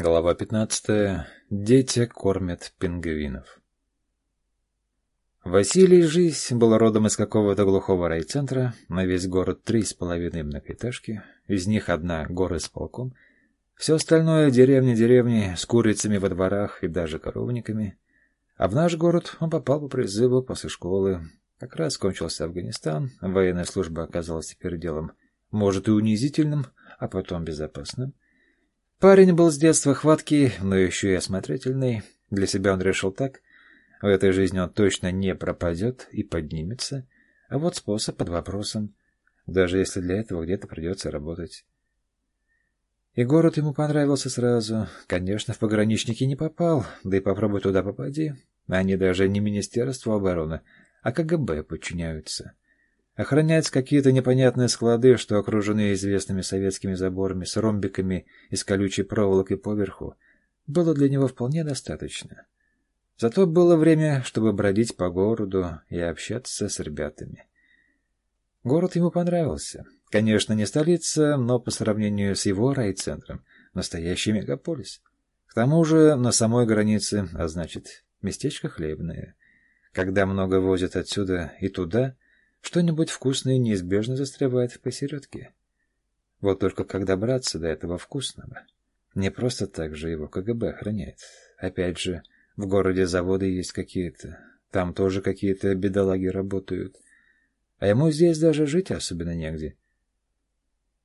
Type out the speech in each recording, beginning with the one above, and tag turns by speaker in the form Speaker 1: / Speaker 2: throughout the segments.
Speaker 1: Глава 15. Дети кормят пингвинов. Василий Жизнь был родом из какого-то глухого райцентра, на весь город три с половиной многоэтажки, из них одна горы с полком, все остальное деревни-деревни с курицами во дворах и даже коровниками. А в наш город он попал по призыву после школы. Как раз кончился Афганистан, военная служба оказалась теперь делом, может, и унизительным, а потом безопасным. Парень был с детства хваткий, но еще и осмотрительный. Для себя он решил так. В этой жизни он точно не пропадет и поднимется. А вот способ под вопросом. Даже если для этого где-то придется работать. И город ему понравился сразу. Конечно, в пограничники не попал, да и попробуй туда попади. Они даже не Министерству обороны, а КГБ подчиняются. Охранять какие-то непонятные склады, что окружены известными советскими заборами с ромбиками из колючей проволоки поверху, было для него вполне достаточно. Зато было время, чтобы бродить по городу и общаться с ребятами. Город ему понравился. Конечно, не столица, но по сравнению с его райцентром — настоящий мегаполис. К тому же на самой границе, а значит, местечко хлебное. Когда много возят отсюда и туда — что-нибудь вкусное неизбежно застревает в посередке. Вот только как добраться до этого вкусного? Не просто так же его КГБ охраняет. Опять же, в городе заводы есть какие-то. Там тоже какие-то бедолаги работают. А ему здесь даже жить особенно негде.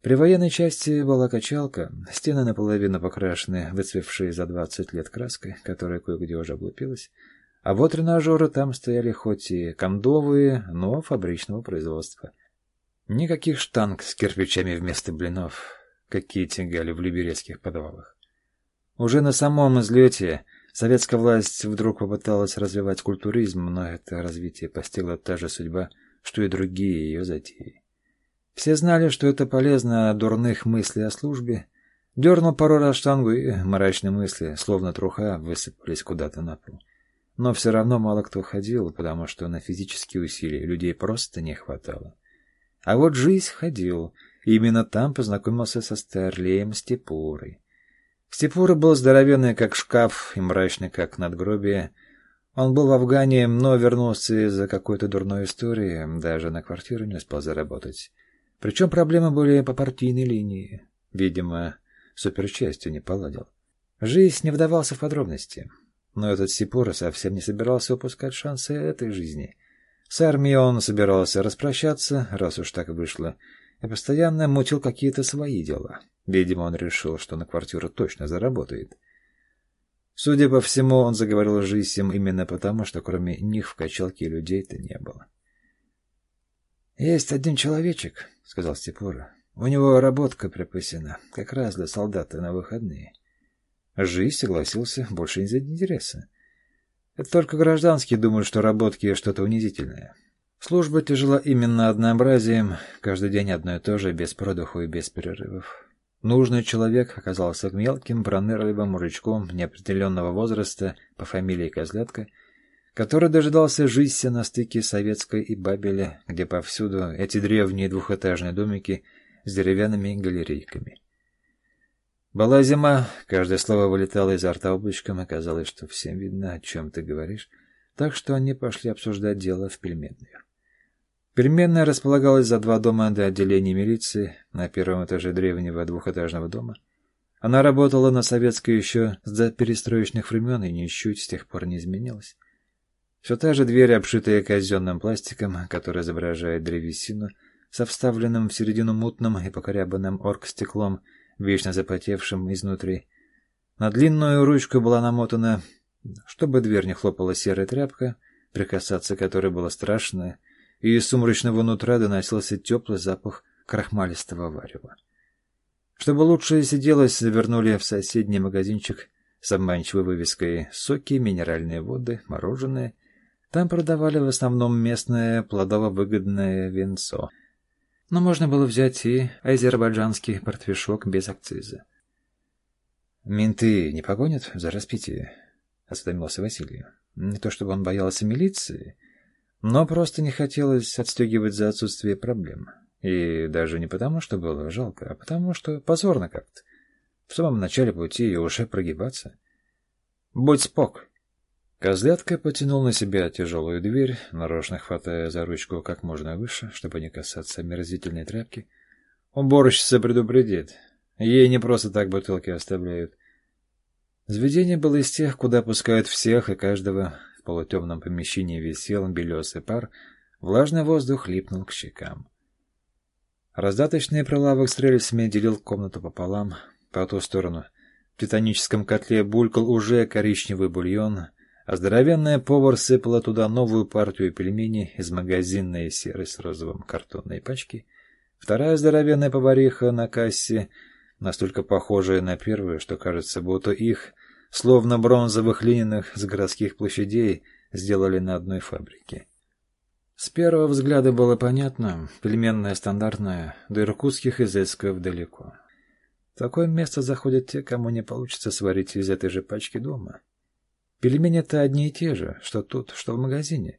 Speaker 1: При военной части была качалка, стены наполовину покрашены, выцвевшие за двадцать лет краской, которая кое-где уже облупилась, а вот тренажеры там стояли хоть и кондовые, но фабричного производства. Никаких штанг с кирпичами вместо блинов, какие тягали в либерецких подвалах. Уже на самом излете советская власть вдруг попыталась развивать культуризм, но это развитие постигла та же судьба, что и другие ее затеи. Все знали, что это полезно от дурных мыслей о службе. Дернул пару раз штангу, и мрачные мысли, словно труха, высыпались куда-то на пол. Но все равно мало кто ходил, потому что на физические усилия людей просто не хватало. А вот жизнь ходил, и именно там познакомился со Старлеем Степурой. Степура был здоровенный, как шкаф, и мрачный, как надгробие. Он был в Афгане, но вернулся из-за какой-то дурной истории, даже на квартиру не успел заработать. Причем проблемы были по партийной линии. Видимо, суперчастью не поладил. Жизнь не вдавался в подробности. Но этот Сипора совсем не собирался упускать шансы этой жизни. С армией он собирался распрощаться, раз уж так вышло, и постоянно мутил какие-то свои дела. Видимо, он решил, что на квартиру точно заработает. Судя по всему, он заговорил с Жисем именно потому, что кроме них в качалке людей-то не было. «Есть один человечек», — сказал Степора. «У него работка припасена, как раз для солдата на выходные». Жизнь согласился больше из-за интереса. Это только гражданские думают, что работки что-то унизительное. Служба тяжела именно однообразием, каждый день одно и то же, без продыху и без перерывов. Нужный человек оказался мелким, пронырливым мужичком неопределенного возраста по фамилии Козлятка, который дожидался жизни на стыке Советской и Бабеля, где повсюду эти древние двухэтажные домики с деревянными галерейками. Была зима, каждое слово вылетало изо рта облачком, казалось, что всем видно, о чем ты говоришь, так что они пошли обсуждать дело в пельменную. Пельменная располагалась за два дома до отделения милиции на первом этаже древнего двухэтажного дома. Она работала на советской еще с перестроечных времен и ничуть с тех пор не изменилась. Все та же дверь, обшитая казенным пластиком, который изображает древесину, со вставленным в середину мутным и покорябанным оргстеклом, вечно запотевшим изнутри. На длинную ручку была намотана, чтобы дверь не хлопала серая тряпка, прикасаться которой было страшно, и из сумрачного нутра доносился теплый запах крахмалистого варева. Чтобы лучше сиделось, завернули в соседний магазинчик с обманчивой вывеской «Соки», «Минеральные воды», «Мороженое». Там продавали в основном местное плодово-выгодное венцо — но можно было взять и азербайджанский портвишок без акциза. «Менты не погонят за распитие?» — осведомился Василий. Не то чтобы он боялся милиции, но просто не хотелось отстегивать за отсутствие проблем. И даже не потому, что было жалко, а потому, что позорно как-то. В самом начале пути и уже прогибаться. Будь спок. Козлятка потянул на себя тяжелую дверь, нарочно хватая за ручку как можно выше, чтобы не касаться мерзительной тряпки. Уборщица предупредит. Ей не просто так бутылки оставляют. Заведение было из тех, куда пускают всех и каждого. В полутемном помещении висел белесый пар, влажный воздух липнул к щекам. Раздаточный прилавок с рельсами делил комнату пополам, по ту сторону. В титаническом котле булькал уже коричневый бульон, а здоровенная повар сыпала туда новую партию пельменей из магазинной серой с розовым картонной пачки. Вторая здоровенная повариха на кассе — настолько похожие на первые, что кажется, будто их, словно бронзовых Лениных с городских площадей, сделали на одной фабрике. С первого взгляда было понятно, пельменная стандартная, до иркутских изысков далеко. В такое место заходят те, кому не получится сварить из этой же пачки дома. Пельмени-то одни и те же, что тут, что в магазине,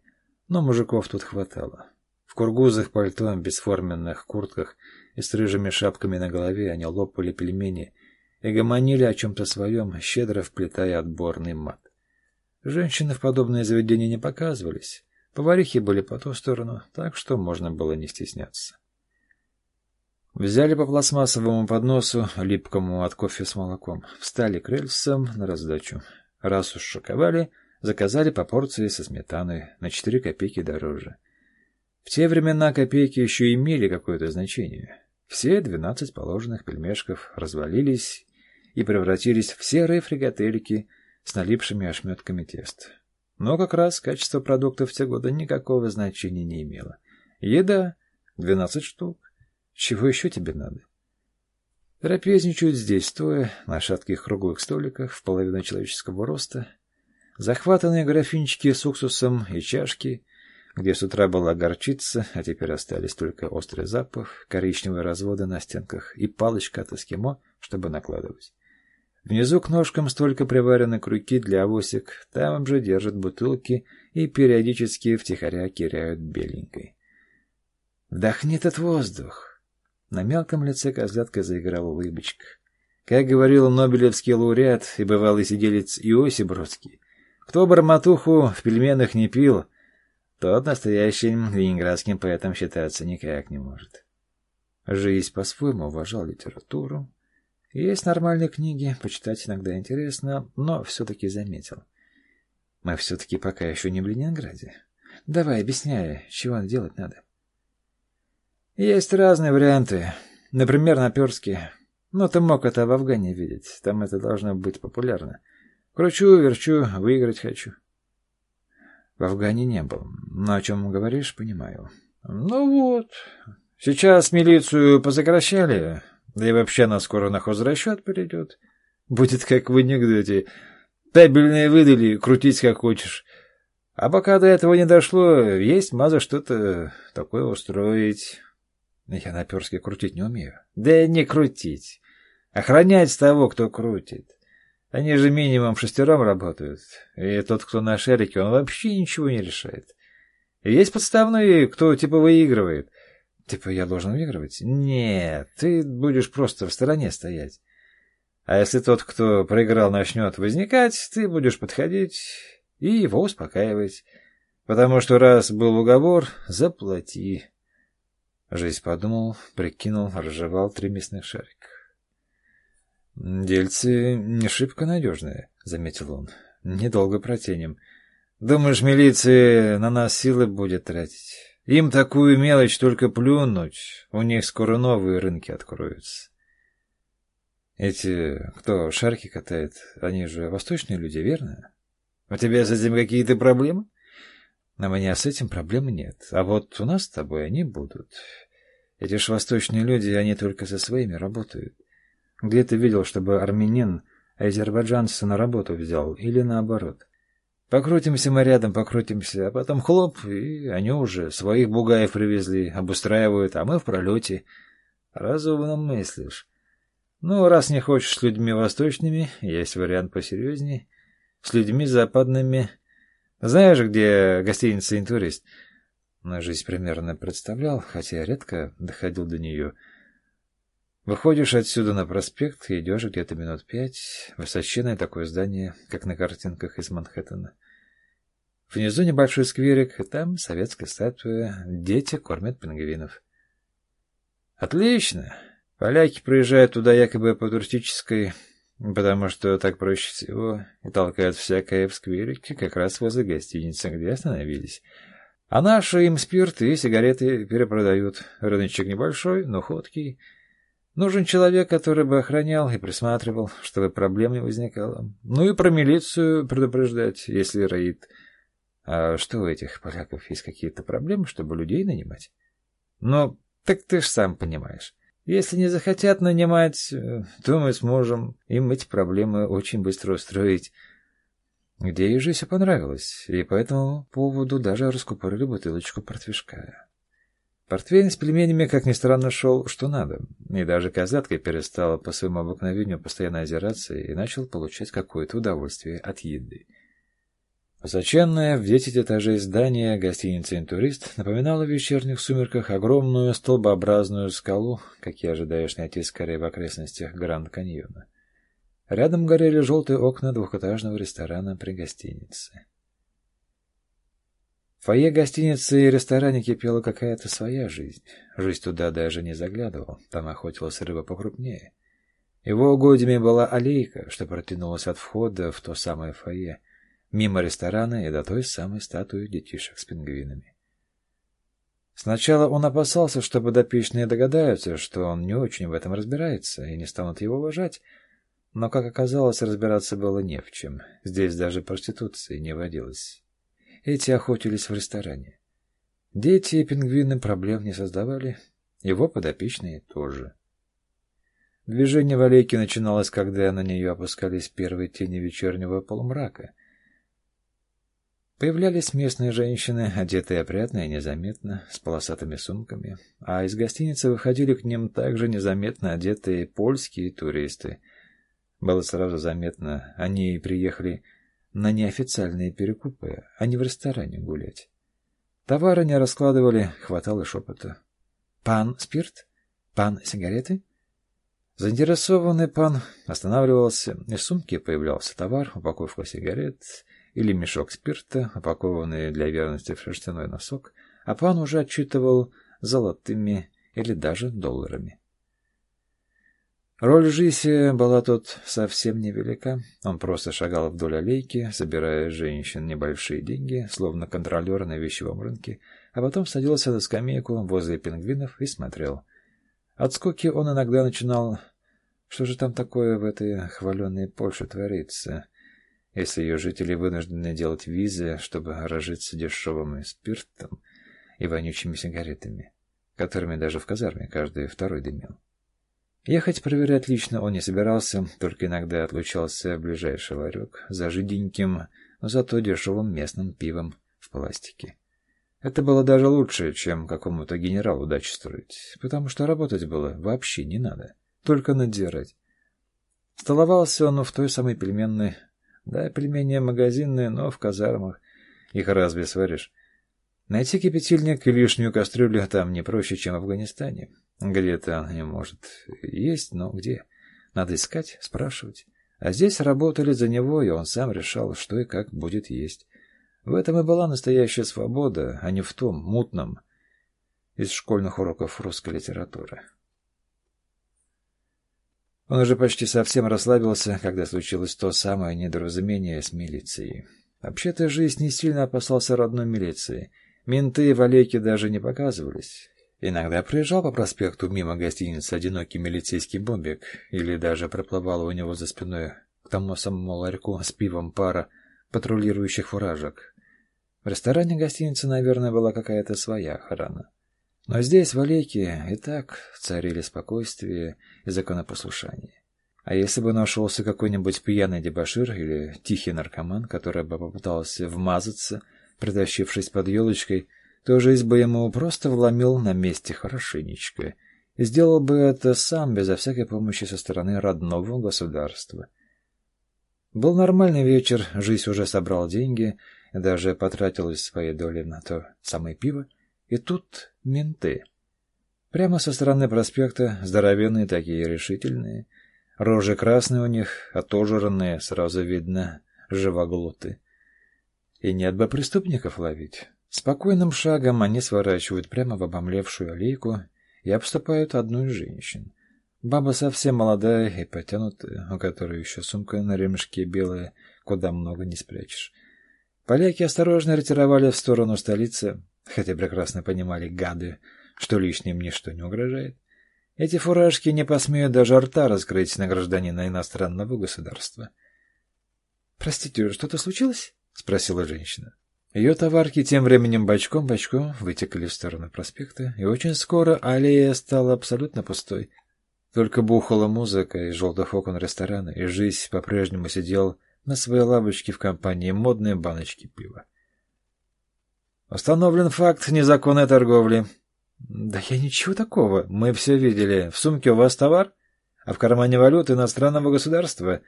Speaker 1: но мужиков тут хватало. В кургузах пальто, бесформенных куртках и с рыжими шапками на голове они лопали пельмени и гомонили о чем-то своем, щедро вплетая отборный мат. Женщины в подобные заведения не показывались. Поварихи были по ту сторону, так что можно было не стесняться. Взяли по пластмассовому подносу, липкому от кофе с молоком, встали к рельсам на раздачу. Раз уж шоковали, заказали по порции со сметаной на четыре копейки дороже. В те времена копейки еще имели какое-то значение. Все двенадцать положенных пельмешков развалились и превратились в серые фрикадельки с налипшими ошметками теста. Но как раз качество продуктов в те годы никакого значения не имело. Еда — двенадцать штук. Чего еще тебе надо? Трапезничают здесь, стоя на шатких круглых столиках в половину человеческого роста, захватанные графинчики с уксусом и чашки — где с утра была горчица, а теперь остались только острый запах, коричневые разводы на стенках и палочка от эскимо, чтобы накладывать. Внизу к ножкам столько приварены крюки для авосик, там же держат бутылки и периодически втихаря киряют беленькой. «Вдохни этот воздух!» На мелком лице козлятка заиграла улыбочка. Как говорил Нобелевский лауреат и бывалый сиделец Иосиф Бродский, кто барматуху в пельменах не пил, тот настоящим ленинградским поэтом считаться никак не может. Жизнь по-своему уважал литературу. Есть нормальные книги, почитать иногда интересно, но все-таки заметил. Мы все-таки пока еще не в Ленинграде. Давай, объясняй, чего делать надо. Есть разные варианты. Например, наперстки. Но ты мог это в Афгане видеть. Там это должно быть популярно. Кручу, верчу, выиграть хочу. В Афгане не был. Но о чем говоришь, понимаю. Ну вот. Сейчас милицию позакращали, да и вообще на скоро на хозрасчет перейдет. Будет как в анекдоте. Табельные выдали, крутить как хочешь. А пока до этого не дошло, есть маза что-то такое устроить. Я наперски крутить не умею. Да не крутить. Охранять того, кто крутит. Они же минимум шестером работают, и тот, кто на шарике, он вообще ничего не решает. И есть подставные, кто типа выигрывает. Типа я должен выигрывать? Нет, ты будешь просто в стороне стоять. А если тот, кто проиграл, начнет возникать, ты будешь подходить и его успокаивать. Потому что раз был уговор, заплати. Жизнь подумал, прикинул, разжевал три мясных шарика. «Дельцы не шибко надежные», — заметил он. «Недолго протянем. Думаешь, милиция на нас силы будет тратить? Им такую мелочь только плюнуть, у них скоро новые рынки откроются». «Эти, кто шарки катает, они же восточные люди, верно? У тебя с этим какие-то проблемы?» «На меня с этим проблем нет, а вот у нас с тобой они будут. Эти ж восточные люди, они только со своими работают. Где ты видел, чтобы армянин азербайджанца на работу взял, или наоборот? Покрутимся мы рядом, покрутимся, а потом хлоп, и они уже своих бугаев привезли, обустраивают, а мы в пролете. Разумно мыслишь. Ну, раз не хочешь с людьми восточными, есть вариант посерьезней. С людьми западными. Знаешь, где гостиница «Интурист»? На жизнь примерно представлял, хотя редко доходил до нее — Выходишь отсюда на проспект и идешь где-то минут пять. Высоченное такое здание, как на картинках из Манхэттена. Внизу небольшой скверик, и там советская статуя. Дети кормят пингвинов. Отлично! Поляки проезжают туда якобы по туристической, потому что так проще всего, и толкают всякое в скверике, как раз возле гостиницы, где остановились. А наши им спирт и сигареты перепродают. Рыночек небольшой, но ходкий. Нужен человек, который бы охранял и присматривал, чтобы проблем не возникало. Ну и про милицию предупреждать, если роит. А что у этих поляков есть какие-то проблемы, чтобы людей нанимать? Ну, так ты ж сам понимаешь. Если не захотят нанимать, э, то мы сможем им эти проблемы очень быстро устроить. Где ей все понравилось, и по этому поводу даже раскупорили бутылочку портвишка. Портвейн с пельменями, как ни странно, шел что надо, и даже козлятка перестала по своему обыкновению постоянно озираться и начал получать какое-то удовольствие от еды. Высоченное в десять этажей здание гостиницы «Интурист» напоминало в вечерних сумерках огромную столбообразную скалу, какие ожидаешь найти скорее в окрестностях Гранд-Каньона. Рядом горели желтые окна двухэтажного ресторана при гостинице. В фойе гостиницы и ресторане кипела какая-то своя жизнь. Жизнь туда даже не заглядывал, там охотилась рыба покрупнее. Его угодьями была аллейка, что протянулась от входа в то самое фойе — мимо ресторана и до той самой статуи детишек с пингвинами. Сначала он опасался, что подопечные догадаются, что он не очень в этом разбирается и не станут его уважать, но, как оказалось, разбираться было не в чем. Здесь даже проституции не водилось. Эти охотились в ресторане. Дети и пингвины проблем не создавали, его подопечные тоже. Движение Валейки начиналось, когда на нее опускались первые тени вечернего полумрака — Появлялись местные женщины, одетые опрятно и незаметно, с полосатыми сумками, а из гостиницы выходили к ним также незаметно одетые польские туристы. Было сразу заметно, они приехали на неофициальные перекупы, а не в ресторане гулять. Товары не раскладывали, хватало шепота. «Пан спирт? Пан сигареты?» Заинтересованный пан останавливался, из сумки появлялся товар, упаковка сигарет или мешок спирта, упакованный для верности в шерстяной носок, а пан уже отчитывал золотыми или даже долларами. Роль Жиси была тут совсем невелика. Он просто шагал вдоль аллейки, собирая женщин небольшие деньги, словно контролер на вещевом рынке, а потом садился на скамейку возле пингвинов и смотрел. От скуки он иногда начинал... Что же там такое в этой хваленной Польше творится? Если ее жители вынуждены делать визы, чтобы разжиться дешевым спиртом и вонючими сигаретами, которыми даже в казарме каждый второй дымил. Ехать проверять лично он не собирался, только иногда отлучался в ближайший ларек за жиденьким, но зато дешевым местным пивом в пластике. Это было даже лучше, чем какому-то генералу дачи строить, потому что работать было вообще не надо, только надзирать. Столовался он в той самой пельменной да, пельмени магазинные, но в казармах. Их разве сваришь? Найти кипятильник и лишнюю кастрюлю там не проще, чем в Афганистане. Где-то не может есть, но где? Надо искать, спрашивать. А здесь работали за него, и он сам решал, что и как будет есть. В этом и была настоящая свобода, а не в том мутном из школьных уроков русской литературы. Он уже почти совсем расслабился, когда случилось то самое недоразумение с милицией. Вообще-то жизнь не сильно опасался родной милиции. Менты в Олейке даже не показывались. Иногда проезжал по проспекту мимо гостиницы одинокий милицейский бомбик, или даже проплывала у него за спиной к тому самому ларьку с пивом пара патрулирующих фуражек. В ресторане гостиницы, наверное, была какая-то своя охрана. Но здесь, в Алейке, и так царили спокойствие и законопослушание. А если бы нашелся какой-нибудь пьяный дебошир или тихий наркоман, который бы попытался вмазаться, притащившись под елочкой, то жизнь бы ему просто вломил на месте хорошенечко и сделал бы это сам, безо всякой помощи со стороны родного государства. Был нормальный вечер, жизнь уже собрал деньги даже потратил из своей доли на то самое пиво, и тут менты. Прямо со стороны проспекта, здоровенные такие решительные. Рожи красные у них, отожранные, сразу видно, живоглоты. И нет бы преступников ловить. Спокойным шагом они сворачивают прямо в обомлевшую аллейку и обступают одну из женщин. Баба совсем молодая и потянутая, у которой еще сумка на ремешке белая, куда много не спрячешь. Поляки осторожно ретировали в сторону столицы, хотя прекрасно понимали, гады, что лишним ничто не угрожает. Эти фуражки не посмеют даже рта раскрыть на гражданина иностранного государства. — Простите, что-то случилось? — спросила женщина. Ее товарки тем временем бочком-бочком вытекли в сторону проспекта, и очень скоро аллея стала абсолютно пустой. Только бухала музыка из желтых окон ресторана, и жизнь по-прежнему сидел на своей лавочке в компании модной баночки пива. Установлен факт незаконной торговли. Да я ничего такого. Мы все видели. В сумке у вас товар, а в кармане валют иностранного государства.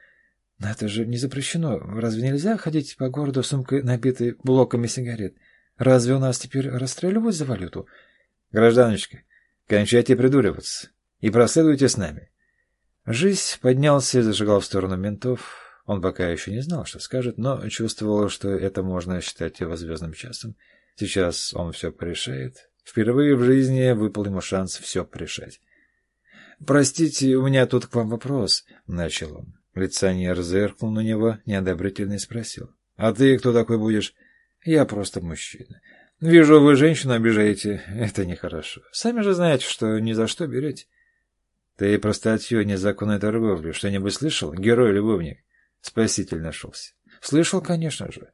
Speaker 1: Это же не запрещено. Разве нельзя ходить по городу сумкой, набитой блоками сигарет? Разве у нас теперь расстреливают за валюту? Гражданочка, кончайте придуриваться и проследуйте с нами. Жизнь поднялся и зажигал в сторону ментов. Он пока еще не знал, что скажет, но чувствовал, что это можно считать его звездным часом. Сейчас он все порешает. Впервые в жизни выпал ему шанс все порешать. «Простите, у меня тут к вам вопрос», — начал он. Лицонер зыркнул на него, неодобрительно и спросил. «А ты кто такой будешь?» «Я просто мужчина. Вижу, вы женщину обижаете. Это нехорошо. Сами же знаете, что ни за что берете». «Ты про статью незаконной торговли что-нибудь слышал, герой-любовник?» Спаситель нашелся. «Слышал, конечно же.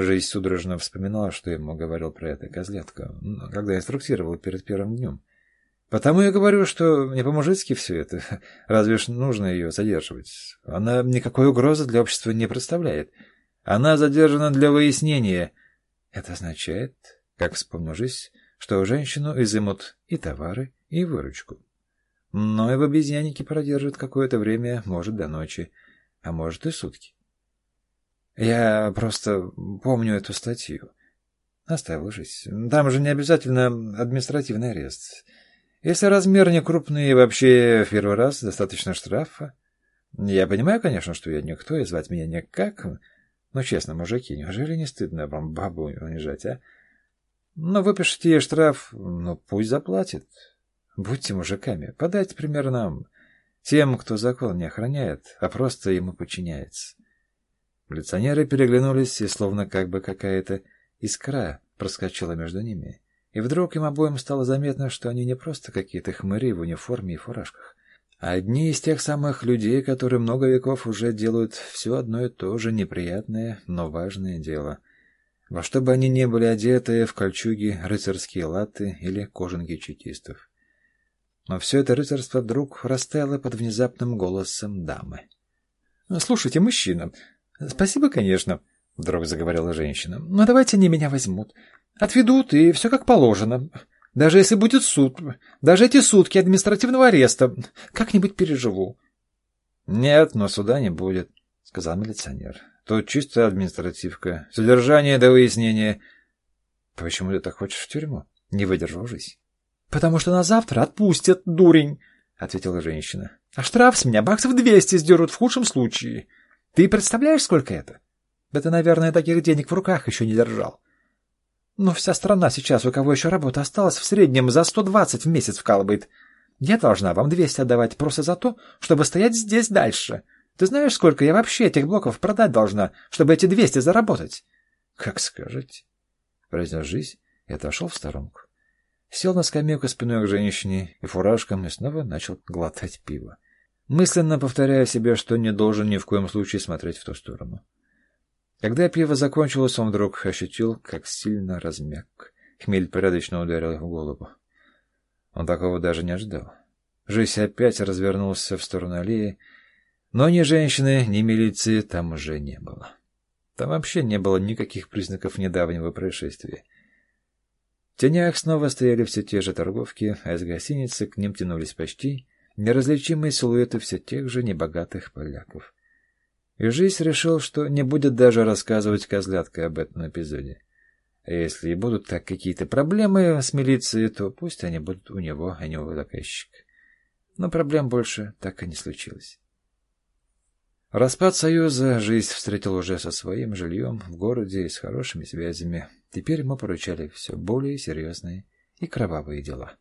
Speaker 1: Жизнь судорожно вспоминала, что ему говорил про это козлятка, когда инструктировал перед первым днем. Потому я говорю, что не по-мужицки все это. Разве ж нужно ее задерживать? Она никакой угрозы для общества не представляет. Она задержана для выяснения. Это означает, как вспомнил жизнь, что женщину изымут и товары, и выручку. Но и в обезьяннике продержат какое-то время, может, до ночи, а может и сутки. Я просто помню эту статью. Оставил жизнь. Там же не обязательно административный арест. Если размер не крупный вообще в первый раз достаточно штрафа. Я понимаю, конечно, что я никто, и звать меня никак. Но честно, мужики, неужели не стыдно вам бабу унижать, а? Но выпишите ей штраф, ну пусть заплатит. Будьте мужиками, подайте пример нам, тем, кто закон не охраняет, а просто ему подчиняется. Милиционеры переглянулись, и словно как бы какая-то искра проскочила между ними. И вдруг им обоим стало заметно, что они не просто какие-то хмыри в униформе и фуражках, а одни из тех самых людей, которые много веков уже делают все одно и то же неприятное, но важное дело. Во что бы они ни были одеты, в кольчуги, рыцарские латы или кожанки чекистов. Но все это рыцарство вдруг растаяло под внезапным голосом дамы. «Слушайте, мужчина, «Спасибо, конечно», — вдруг заговорила женщина. «Но давайте они меня возьмут. Отведут, и все как положено. Даже если будет суд, даже эти сутки административного ареста, как-нибудь переживу». «Нет, но суда не будет», — сказал милиционер. «Тут чисто административка. Содержание до выяснения». «Почему ты так хочешь в тюрьму?» «Не выдержал жизнь». «Потому что на завтра отпустят, дурень», — ответила женщина. «А штраф с меня баксов двести сдерут в худшем случае». Ты представляешь, сколько это? Да ты, наверное, таких денег в руках еще не держал. Но вся страна сейчас, у кого еще работа осталась, в среднем за 120 в месяц вкалывает. Я должна вам 200 отдавать просто за то, чтобы стоять здесь дальше. Ты знаешь, сколько я вообще этих блоков продать должна, чтобы эти 200 заработать? — Как скажете, — произнес жизнь и отошел в сторонку. Сел на скамейку спиной к женщине и фуражком и снова начал глотать пиво мысленно повторяя себе, что не должен ни в коем случае смотреть в ту сторону. Когда пиво закончилось, он вдруг ощутил, как сильно размяк. Хмель порядочно ударил в голову. Он такого даже не ожидал. Жизнь опять развернулся в сторону аллеи, но ни женщины, ни милиции там уже не было. Там вообще не было никаких признаков недавнего происшествия. В тенях снова стояли все те же торговки, а из гостиницы к ним тянулись почти неразличимые силуэты все тех же небогатых поляков. И жизнь решил, что не будет даже рассказывать козлятке об этом эпизоде. А если и будут так какие-то проблемы с милицией, то пусть они будут у него, а не у заказчика. Но проблем больше так и не случилось. Распад Союза жизнь встретил уже со своим жильем в городе и с хорошими связями. Теперь ему поручали все более серьезные и кровавые дела.